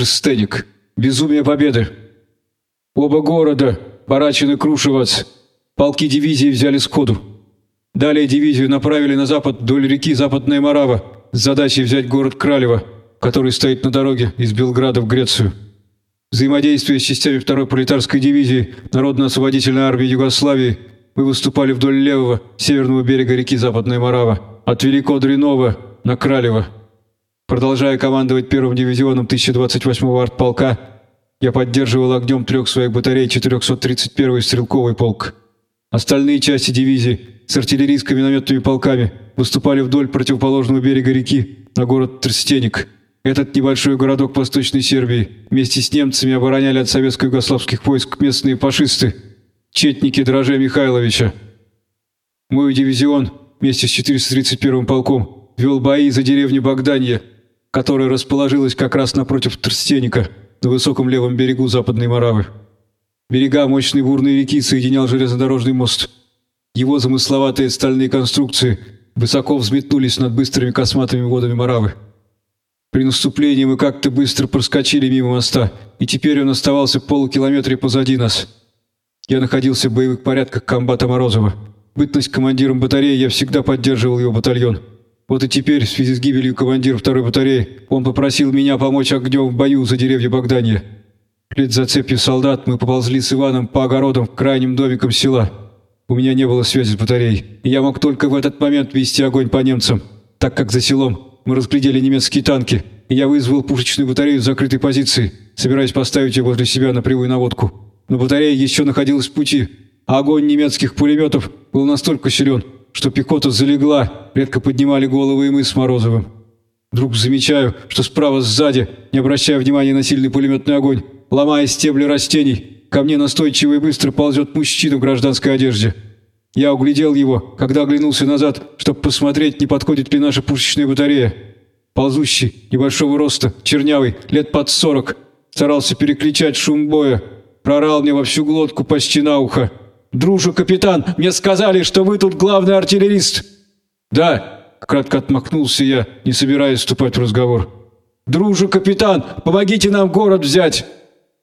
Трстеник. Безумие победы. Оба города, Барачин и Крушевац, полки дивизии взяли сходу. Далее дивизию направили на запад вдоль реки Западная Марава с задачей взять город Кралево, который стоит на дороге из Белграда в Грецию. Взаимодействуя с частями второй пролетарской дивизии Народно-освободительной армии Югославии, мы выступали вдоль левого, северного берега реки Западная Марава, от Великодринова на Кралево. Продолжая командовать первым дивизионом 1028-го артполка, я поддерживал огнем трех своих батарей 431-й стрелковый полк. Остальные части дивизии с артиллерийско-минометными полками выступали вдоль противоположного берега реки на город Трстеник. Этот небольшой городок Восточной Сербии вместе с немцами обороняли от советско-югославских войск местные фашисты, четники Дроже Михайловича. Мой дивизион вместе с 431-м полком вел бои за деревню Богданье, которая расположилась как раз напротив Трстеника, на высоком левом берегу Западной Моравы. Берега мощной бурной реки соединял железнодорожный мост. Его замысловатые стальные конструкции высоко взметнулись над быстрыми косматыми водами Моравы. При наступлении мы как-то быстро проскочили мимо моста, и теперь он оставался полукилометре позади нас. Я находился в боевых порядках комбата Морозова. Бытность командиром батареи я всегда поддерживал его батальон. Вот и теперь, в связи с гибелью командира второй батареи, он попросил меня помочь огнем в бою за деревню Богданье. Вслед за цепью солдат мы поползли с Иваном по огородам к крайним домикам села. У меня не было связи с батареей, и я мог только в этот момент вести огонь по немцам, так как за селом мы разглядели немецкие танки, и я вызвал пушечную батарею в закрытой позиции, собираясь поставить ее возле себя на прямую наводку. Но батарея еще находилась в пути, а огонь немецких пулеметов был настолько силен, что пехота залегла, редко поднимали головы и мы с Морозовым. Вдруг замечаю, что справа сзади, не обращая внимания на сильный пулеметный огонь, ломая стебли растений, ко мне настойчиво и быстро ползет мужчина в гражданской одежде. Я углядел его, когда оглянулся назад, чтобы посмотреть, не подходит ли наша пушечная батарея. Ползущий, небольшого роста, чернявый, лет под сорок, старался перекричать шум боя, прорал мне во всю глотку почти на ухо. «Дружу, капитан, мне сказали, что вы тут главный артиллерист!» «Да», — кратко отмахнулся я, не собираясь вступать в разговор. «Дружу, капитан, помогите нам город взять!»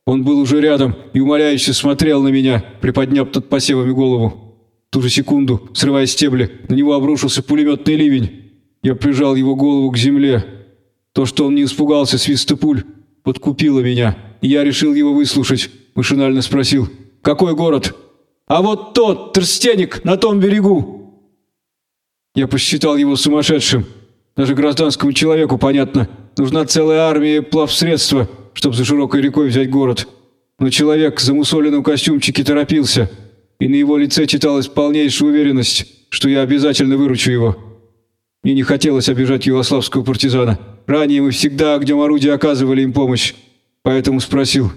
Он был уже рядом и умоляюще смотрел на меня, приподняв тут посевами голову. В ту же секунду, срывая стебли, на него обрушился пулеметный ливень. Я прижал его голову к земле. То, что он не испугался свиста пуль, подкупило меня, и я решил его выслушать. Машинально спросил «Какой город?» А вот тот, трстеник, на том берегу!» Я посчитал его сумасшедшим. Даже гражданскому человеку понятно. Нужна целая армия плавсредства, чтобы за широкой рекой взять город. Но человек в замусоленном костюмчике торопился, и на его лице читалась полнейшая уверенность, что я обязательно выручу его. Мне не хотелось обижать югославского партизана. Ранее мы всегда огнем орудия оказывали им помощь. Поэтому спросил,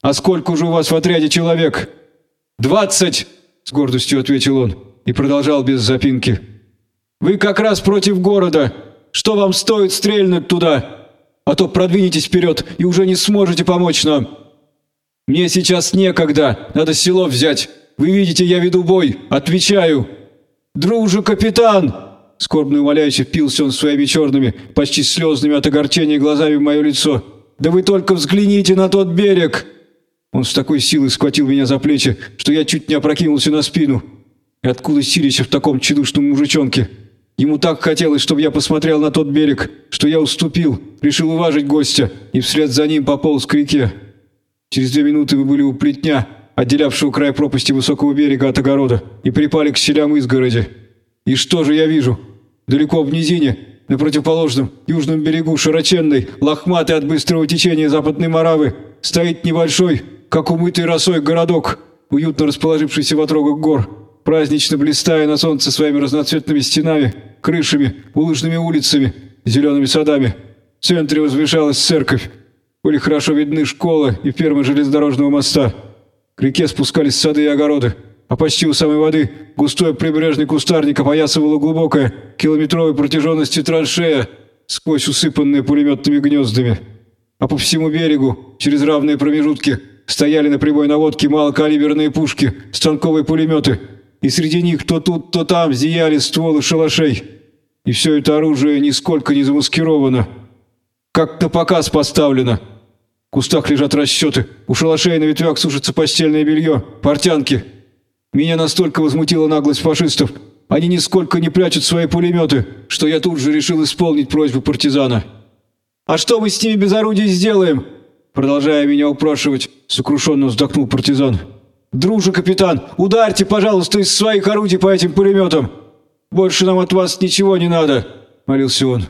«А сколько же у вас в отряде человек?» «Двадцать!» — с гордостью ответил он и продолжал без запинки. «Вы как раз против города. Что вам стоит стрельнуть туда? А то продвинетесь вперед и уже не сможете помочь нам. Мне сейчас некогда, надо село взять. Вы видите, я веду бой. Отвечаю. Дружу, капитан!» Скорбно умоляюще впился он своими черными, почти слезными от огорчения глазами в мое лицо. «Да вы только взгляните на тот берег!» Он с такой силой схватил меня за плечи, что я чуть не опрокинулся на спину. И откуда Сирича в таком чудушном мужичонке? Ему так хотелось, чтобы я посмотрел на тот берег, что я уступил, решил уважить гостя и вслед за ним пополз к реке. Через две минуты мы были у плетня, отделявшего край пропасти высокого берега от огорода, и припали к щелям изгороди. И что же я вижу? Далеко в низине, на противоположном южном берегу широченной, лохматой от быстрого течения западной Моравы, стоит небольшой, как умытый росой городок, уютно расположившийся в отрогах гор, празднично блистая на солнце своими разноцветными стенами, крышами, улыжными улицами, зелеными садами. В центре возвышалась церковь. Были хорошо видны школа и фермы железнодорожного моста. К реке спускались сады и огороды, а почти у самой воды густой прибрежный кустарник опоясывала глубокая, километровой протяженности траншея, сквозь усыпанные пулеметными гнездами. А по всему берегу, через равные промежутки, стояли на прямой наводке малокалиберные пушки, станковые пулеметы, и среди них то тут, то там зияли стволы шалашей. И все это оружие нисколько не замаскировано. Как на показ поставлено. кустах лежат расчеты, у шалашей на ветвях сушится постельное белье, портянки. Меня настолько возмутила наглость фашистов, они нисколько не прячут свои пулеметы, что я тут же решил исполнить просьбу партизана. «А что мы с ними без орудий сделаем?» Продолжая меня упрашивать, сокрушенно вздохнул партизан. «Друже, капитан, ударьте, пожалуйста, из своих орудий по этим пулеметам! Больше нам от вас ничего не надо!» — молился он.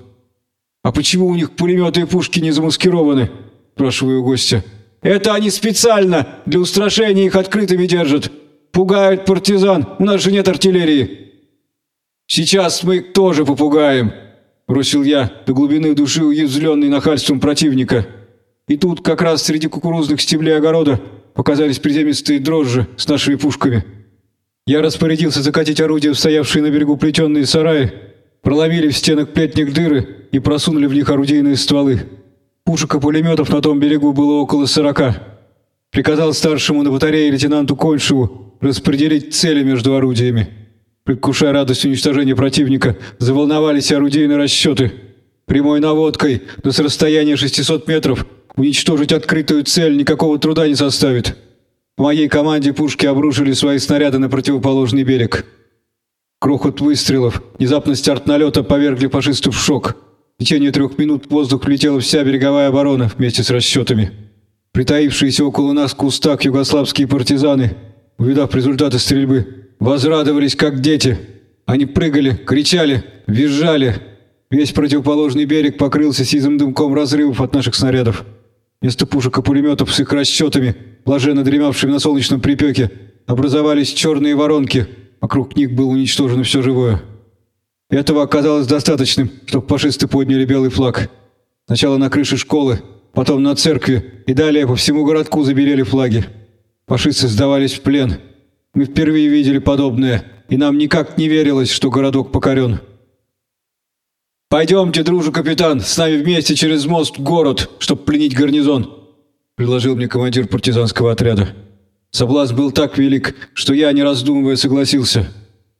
«А почему у них пулеметы и пушки не замаскированы?» — спрашиваю гостя. «Это они специально, для устрашения их открытыми держат. Пугают партизан, у нас же нет артиллерии». «Сейчас мы их тоже попугаем», — бросил я, до глубины души уязвленный нахальством противника. И тут как раз среди кукурузных стеблей огорода показались приземистые дрожжи с нашими пушками. Я распорядился закатить орудия в стоявшие на берегу плетенные сараи, проломили в стенах плетник дыры и просунули в них орудийные стволы. Пушек и пулеметов на том берегу было около сорока. Приказал старшему на батарее лейтенанту Коньшеву распределить цели между орудиями. Предвкушая радость уничтожения противника, заволновались орудийные расчеты. Прямой наводкой, да с расстояния 600 метров, уничтожить открытую цель никакого труда не составит. В моей команде пушки обрушили свои снаряды на противоположный берег. Крохот выстрелов, внезапность артналета повергли фашистов в шок. В течение трех минут в воздух влетела вся береговая оборона вместе с расчетами. Притаившиеся около нас кустах югославские партизаны, увидав результаты стрельбы, возрадовались, как дети. Они прыгали, кричали, визжали. Весь противоположный берег покрылся сизым дымком разрывов от наших снарядов. Вместо пушек и пулеметов с их расчетами, блаженно дремавшими на солнечном припеке, образовались черные воронки. Вокруг них было уничтожено все живое. Этого оказалось достаточным, чтобы фашисты подняли белый флаг. Сначала на крыше школы, потом на церкви и далее по всему городку забелели флаги. Фашисты сдавались в плен – мы впервые видели подобное, и нам никак не верилось, что городок покорен. «Пойдемте, дружу капитан, с нами вместе через мост город, чтобы пленить гарнизон», — предложил мне командир партизанского отряда. Соблазн был так велик, что я, не раздумывая, согласился.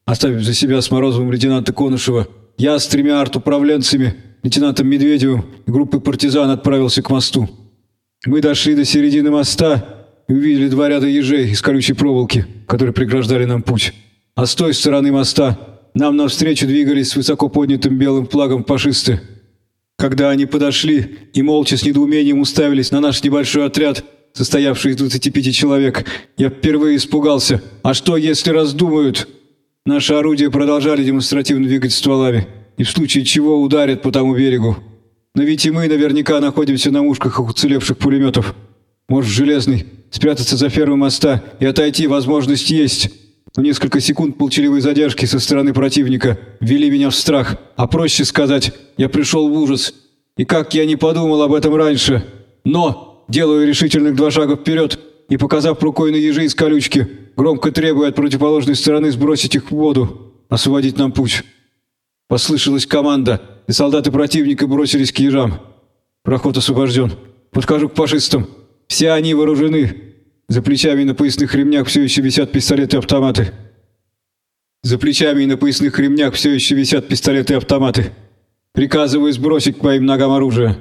Оставив за себя с Морозовым лейтенанта Конышева, я с тремя арт-управленцами, лейтенантом Медведевым и группой партизан отправился к мосту. Мы дошли до середины моста и увидели два ряда ежей из колючей проволоки, которые преграждали нам путь. А с той стороны моста нам навстречу двигались с высоко поднятым белым флагом фашисты. Когда они подошли и молча с недоумением уставились на наш небольшой отряд, состоявший из 25 человек, я впервые испугался. А что, если раздумают? Наши орудия продолжали демонстративно двигать стволами, и в случае чего ударят по тому берегу. Но ведь и мы наверняка находимся на ушках уцелевших пулеметов. Может, железный Спрятаться за фермой моста и отойти возможность есть. Но несколько секунд молчаливой задержки со стороны противника ввели меня в страх. А проще сказать, я пришел в ужас. И как я не подумал об этом раньше. Но, делаю решительных два шага вперед и, показав рукой на ежи из колючки, громко требуя от противоположной стороны сбросить их в воду, освободить нам путь. Послышалась команда, и солдаты противника бросились к ежам. Проход освобожден. Подхожу к фашистам. Все они вооружены. За плечами на поясных ремнях все еще висят пистолеты и автоматы. За плечами и на поясных ремнях все еще висят пистолеты и автоматы. Приказываю сбросить к моим ногам оружие.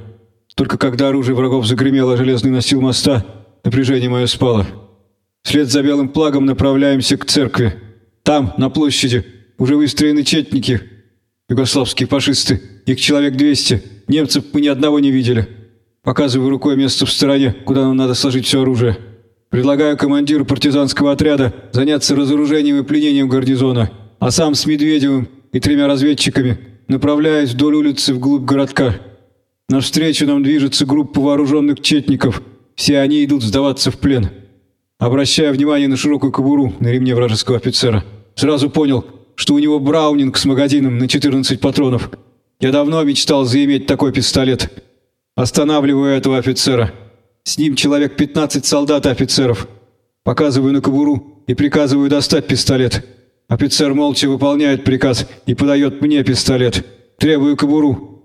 Только когда оружие врагов загремело железный настил моста, напряжение мое спало. Вслед за белым флагом направляемся к церкви. Там, на площади, уже выстроены четники. Югославские фашисты. Их человек 200. Немцев мы ни одного не видели. Показываю рукой место в стороне, куда нам надо сложить все оружие. Предлагаю командиру партизанского отряда заняться разоружением и пленением гарнизона, а сам с Медведевым и тремя разведчиками направляюсь вдоль улицы вглубь городка. Навстречу нам движется группа вооруженных четников. Все они идут сдаваться в плен. Обращая внимание на широкую кобуру на ремне вражеского офицера, сразу понял, что у него браунинг с магазином на 14 патронов. Я давно мечтал заиметь такой пистолет. Останавливаю этого офицера. С ним человек 15 солдат и офицеров. Показываю на кобуру и приказываю достать пистолет. Офицер молча выполняет приказ и подает мне пистолет. Требую кобуру.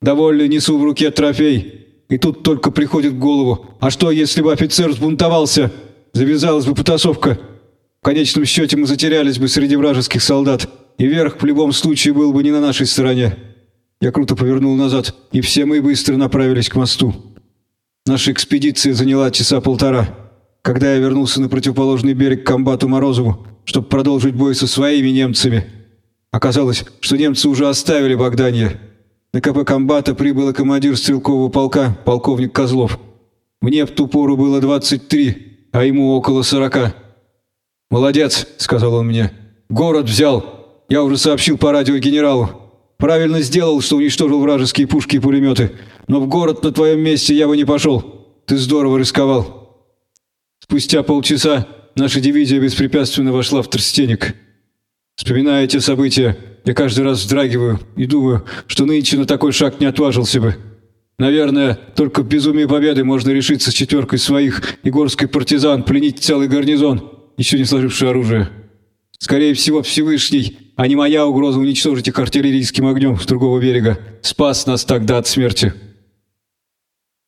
Довольно несу в руке трофей. И тут только приходит в голову. А что, если бы офицер сбунтовался? Завязалась бы потасовка. В конечном счете мы затерялись бы среди вражеских солдат. И верх в любом случае был бы не на нашей стороне. Я круто повернул назад, и все мы быстро направились к мосту. Наша экспедиция заняла часа полтора. Когда я вернулся на противоположный берег к комбату Морозову, чтобы продолжить бой со своими немцами, оказалось, что немцы уже оставили Богданье. На КП комбата прибыл командир стрелкового полка, полковник Козлов. Мне в ту пору было 23, а ему около 40. «Молодец», — сказал он мне. «Город взял. Я уже сообщил по радио генералу. Правильно сделал, что уничтожил вражеские пушки и пулеметы. Но в город на твоем месте я бы не пошел. Ты здорово рисковал». Спустя полчаса наша дивизия беспрепятственно вошла в Тростеник. Вспоминая эти события, я каждый раз вздрагиваю и думаю, что нынче на такой шаг не отважился бы. Наверное, только в безумии победы можно решиться с четверкой своих и горской партизан пленить целый гарнизон, еще не сложивший оружие. Скорее всего, Всевышний, а не моя угроза уничтожить их артиллерийским огнем с другого берега, спас нас тогда от смерти».